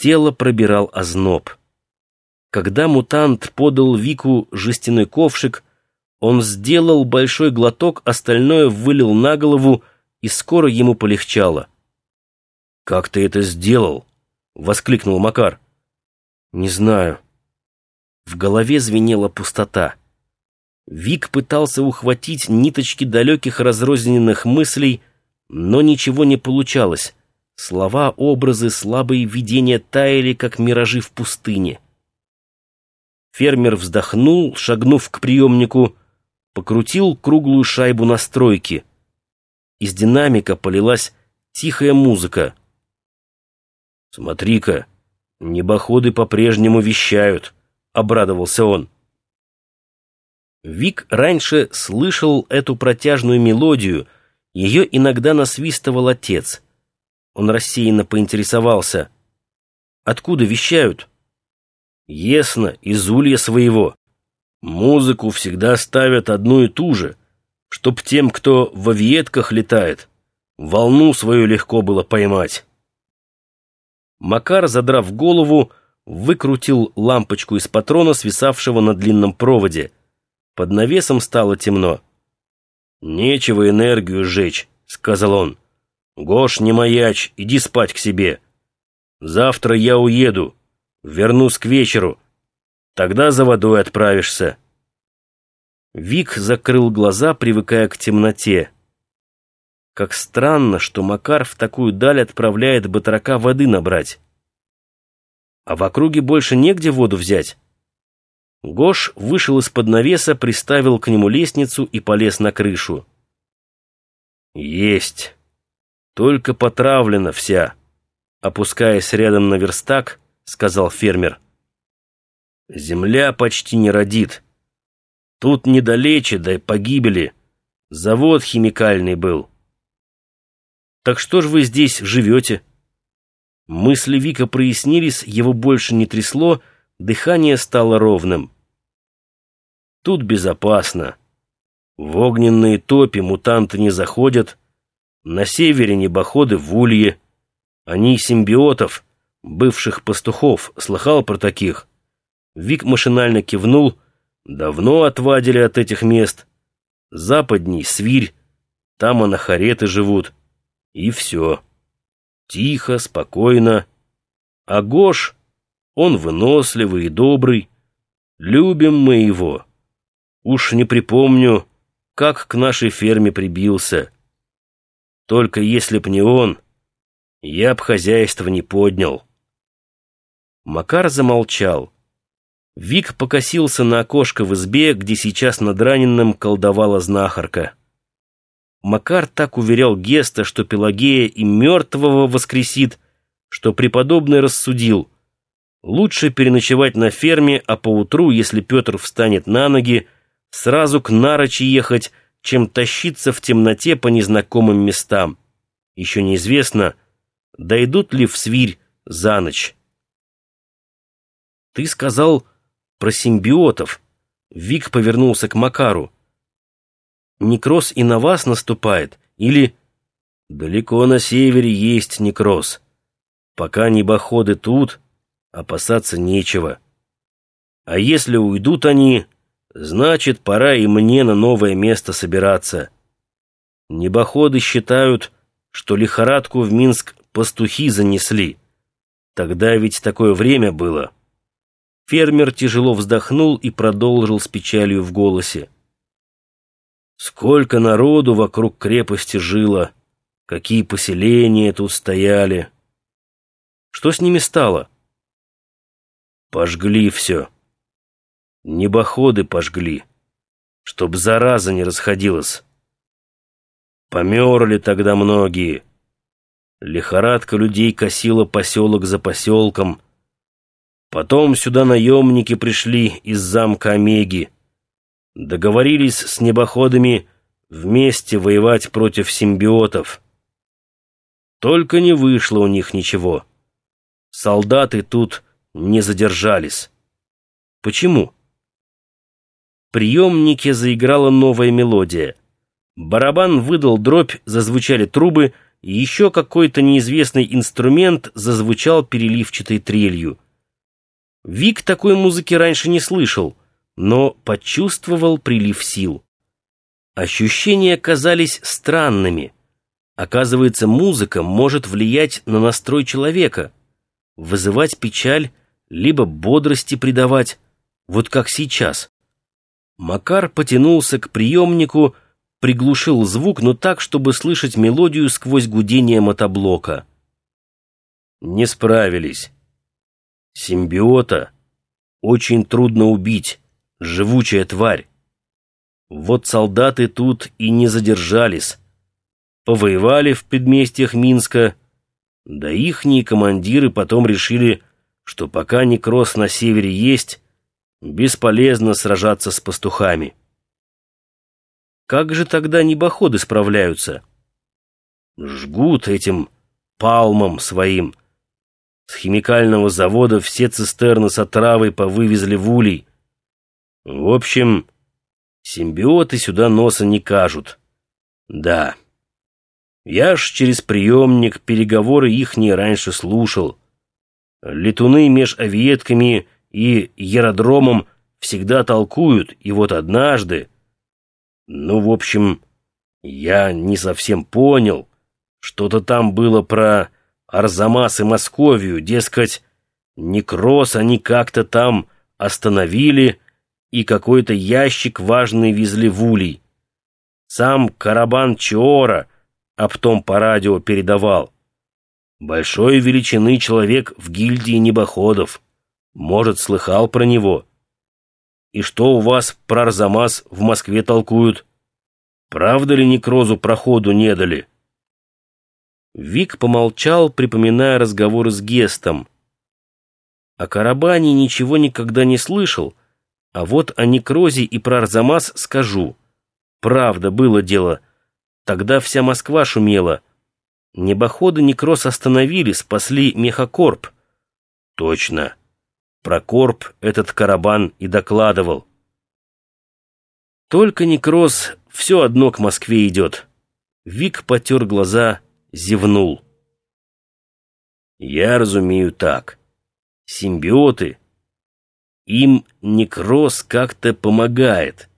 Тело пробирал озноб. Когда мутант подал Вику жестяной ковшик, он сделал большой глоток, остальное вылил на голову, и скоро ему полегчало. «Как ты это сделал?» — воскликнул Макар. «Не знаю». В голове звенела пустота. Вик пытался ухватить ниточки далеких разрозненных мыслей, но ничего не получалось. Слова, образы, слабые видения таяли, как миражи в пустыне. Фермер вздохнул, шагнув к приемнику, покрутил круглую шайбу настройки. Из динамика полилась тихая музыка. «Смотри-ка, небоходы по-прежнему вещают», — обрадовался он. Вик раньше слышал эту протяжную мелодию, ее иногда насвистывал отец. Он рассеянно поинтересовался. «Откуда вещают?» «Ясно, из улья своего. Музыку всегда ставят одну и ту же, чтоб тем, кто во вьетках летает, волну свою легко было поймать». Макар, задрав голову, выкрутил лампочку из патрона, свисавшего на длинном проводе. Под навесом стало темно. «Нечего энергию сжечь», — сказал он. «Гош, не маячь, иди спать к себе. Завтра я уеду, вернусь к вечеру. Тогда за водой отправишься». Вик закрыл глаза, привыкая к темноте. Как странно, что Макар в такую даль отправляет батрака воды набрать. А в округе больше негде воду взять. Гош вышел из-под навеса, приставил к нему лестницу и полез на крышу. «Есть. Только потравлена вся», — опускаясь рядом на верстак, сказал фермер. «Земля почти не родит. Тут недалече, да погибели. Завод химикальный был». «Так что ж вы здесь живете?» Мысли Вика прояснились, его больше не трясло, Дыхание стало ровным. Тут безопасно. В огненные топи мутанты не заходят. На севере небоходы в улье. Они симбиотов, бывших пастухов, слыхал про таких? Вик машинально кивнул. Давно отвадили от этих мест. Западней свирь, там анахареты живут. И все. Тихо, спокойно. А Гош он выносливый и добрый. Любим мы его. Уж не припомню, как к нашей ферме прибился. Только если б не он, я б хозяйство не поднял. Макар замолчал. Вик покосился на окошко в избе, где сейчас над раненым колдовала знахарка. Макар так уверял Геста, что Пелагея и мертвого воскресит, что преподобный рассудил — Лучше переночевать на ферме, а поутру, если Петр встанет на ноги, сразу к Нарочи ехать, чем тащиться в темноте по незнакомым местам. Еще неизвестно, дойдут ли в свирь за ночь. «Ты сказал про симбиотов», — Вик повернулся к Макару. «Некроз и на вас наступает? Или...» «Далеко на севере есть некроз. Пока небоходы тут, опасаться нечего. А если уйдут они, значит, пора и мне на новое место собираться. Небоходы считают, что лихорадку в Минск пастухи занесли. Тогда ведь такое время было. Фермер тяжело вздохнул и продолжил с печалью в голосе. Сколько народу вокруг крепости жило, какие поселения тут стояли. Что с ними стало? Пожгли все. Небоходы пожгли, чтоб зараза не расходилась. Померли тогда многие. Лихорадка людей косила поселок за поселком. Потом сюда наемники пришли из замка Омеги. Договорились с небоходами вместе воевать против симбиотов. Только не вышло у них ничего. Солдаты тут не задержались. Почему? Приемнике заиграла новая мелодия. Барабан выдал дробь, зазвучали трубы, и еще какой-то неизвестный инструмент зазвучал переливчатой трелью. Вик такой музыки раньше не слышал, но почувствовал прилив сил. Ощущения казались странными. Оказывается, музыка может влиять на настрой человека, вызывать печаль, либо бодрости придавать, вот как сейчас. Макар потянулся к приемнику, приглушил звук, но так, чтобы слышать мелодию сквозь гудение мотоблока. Не справились. Симбиота очень трудно убить, живучая тварь. Вот солдаты тут и не задержались. Повоевали в предместьях Минска, да ихние командиры потом решили, что пока некроз на севере есть, бесполезно сражаться с пастухами. Как же тогда небоходы справляются? Жгут этим палмом своим. С химикального завода все цистерны с отравой повывезли в улей. В общем, симбиоты сюда носа не кажут. Да. Я ж через приемник переговоры ихние раньше слушал. Летуны меж авиетками и аэродромом всегда толкуют, и вот однажды... Ну, в общем, я не совсем понял. Что-то там было про Арзамас и Московию, дескать, некроз они как-то там остановили и какой-то ящик важный везли в улей. Сам Карабан Чиора об том по радио передавал. Большой величины человек в гильдии небоходов. Может, слыхал про него. И что у вас про Арзамас в Москве толкуют? Правда ли некрозу проходу не дали?» Вик помолчал, припоминая разговоры с Гестом. О Карабане ничего никогда не слышал, а вот о некрозе и про Арзамас скажу. Правда, было дело. Тогда вся Москва шумела. Небоходы некроз остановили, спасли мехокорп. Точно. Про корп этот карабан и докладывал. Только некроз все одно к Москве идет. Вик потер глаза, зевнул. Я разумею так. Симбиоты. Им некроз как-то помогает.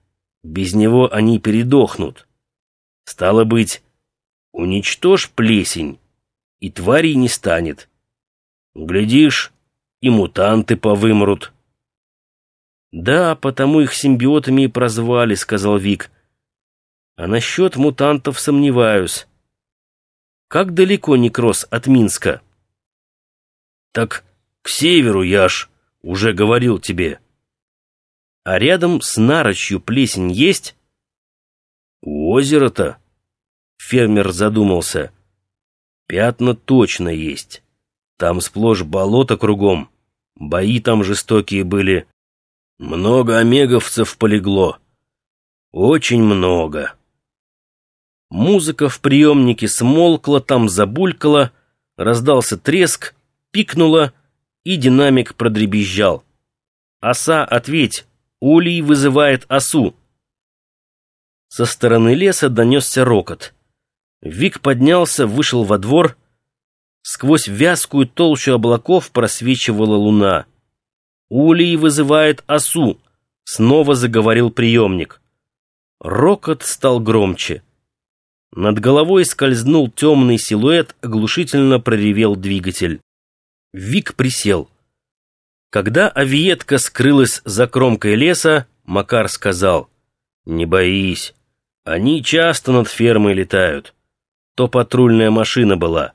Без него они передохнут. Стало быть, уничтожь плесень, и тварей не станет. Глядишь, и мутанты повымрут. «Да, потому их симбиотами и прозвали», — сказал Вик. «А насчет мутантов сомневаюсь. Как далеко некроз от Минска?» «Так к северу, я ж уже говорил тебе». «А рядом с Нарочью плесень есть?» «У озера-то?» Фермер задумался. «Пятна точно есть. Там сплошь болото кругом. Бои там жестокие были. Много омеговцев полегло. Очень много. Музыка в приемнике смолкла, там забулькала, раздался треск, пикнула, и динамик продребезжал. «Оса, ответь! Улей вызывает осу!» Со стороны леса донесся рокот. Вик поднялся, вышел во двор — Сквозь вязкую толщу облаков просвечивала луна. «Улей вызывает осу!» — снова заговорил приемник. Рокот стал громче. Над головой скользнул темный силуэт, оглушительно проревел двигатель. Вик присел. Когда авиетка скрылась за кромкой леса, Макар сказал, «Не боись, они часто над фермой летают. То патрульная машина была».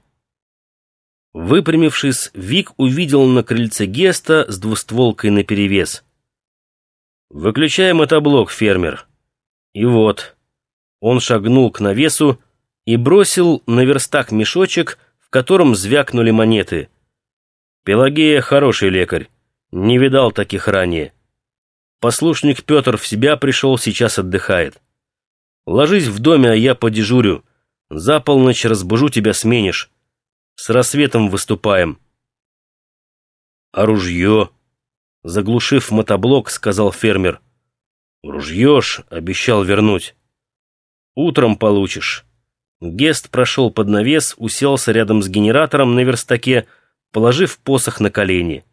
Выпрямившись, Вик увидел на крыльце Геста с двустволкой наперевес. «Выключай мотоблок, фермер». И вот, он шагнул к навесу и бросил на верстак мешочек, в котором звякнули монеты. Пелагея хороший лекарь, не видал таких ранее. Послушник Петр в себя пришел, сейчас отдыхает. Ложись в доме, а я подежурю. За полночь разбужу тебя, сменишь. С рассветом выступаем. А ружье? Заглушив мотоблок, сказал фермер. Ружье ж, обещал вернуть. Утром получишь. Гест прошел под навес, уселся рядом с генератором на верстаке, положив посох на колени.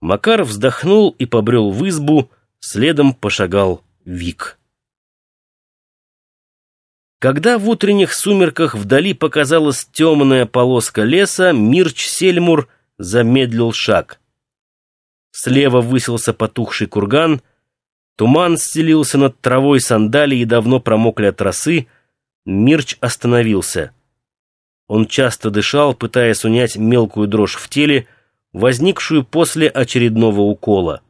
Макар вздохнул и побрел в избу, следом пошагал Вик. Когда в утренних сумерках вдали показалась темная полоска леса, Мирч Сельмур замедлил шаг. Слева высился потухший курган, туман стелился над травой сандалии и давно промокли от росы, Мирч остановился. Он часто дышал, пытаясь унять мелкую дрожь в теле, возникшую после очередного укола.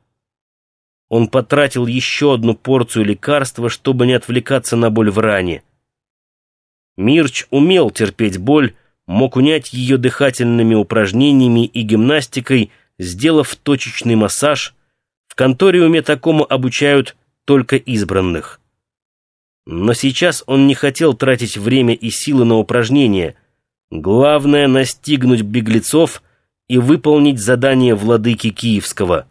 Он потратил еще одну порцию лекарства, чтобы не отвлекаться на боль в ране. Мирч умел терпеть боль, мог унять ее дыхательными упражнениями и гимнастикой, сделав точечный массаж. В конториуме такому обучают только избранных. Но сейчас он не хотел тратить время и силы на упражнения. Главное — настигнуть беглецов и выполнить задание владыки Киевского.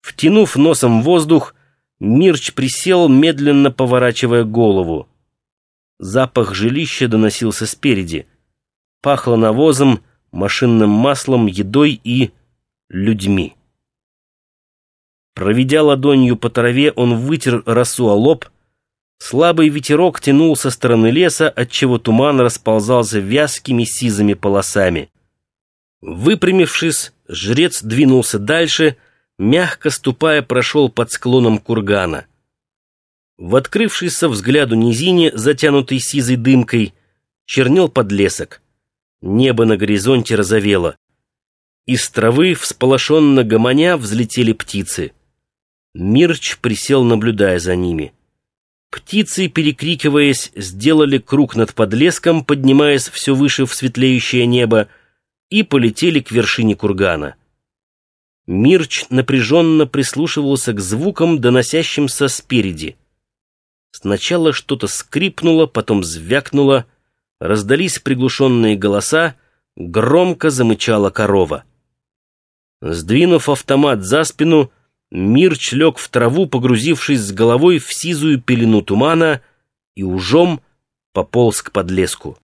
Втянув носом воздух, Мирч присел, медленно поворачивая голову. Запах жилища доносился спереди. Пахло навозом, машинным маслом, едой и людьми. Проведя ладонью по траве, он вытер росу о лоб. Слабый ветерок тянул со стороны леса, отчего туман расползался вязкими сизыми полосами. Выпрямившись, жрец двинулся дальше, мягко ступая прошел под склоном кургана. В открывшейся взгляду низине, затянутой сизой дымкой, чернел подлесок. Небо на горизонте розовело. Из травы, всполошенно гомоня, взлетели птицы. Мирч присел, наблюдая за ними. Птицы, перекрикиваясь, сделали круг над подлеском, поднимаясь все выше в светлеющее небо, и полетели к вершине кургана. Мирч напряженно прислушивался к звукам, доносящимся спереди. Сначала что-то скрипнуло, потом звякнуло, раздались приглушенные голоса, громко замычала корова. Сдвинув автомат за спину, Мирч лег в траву, погрузившись с головой в сизую пелену тумана, и ужом пополз к подлеску.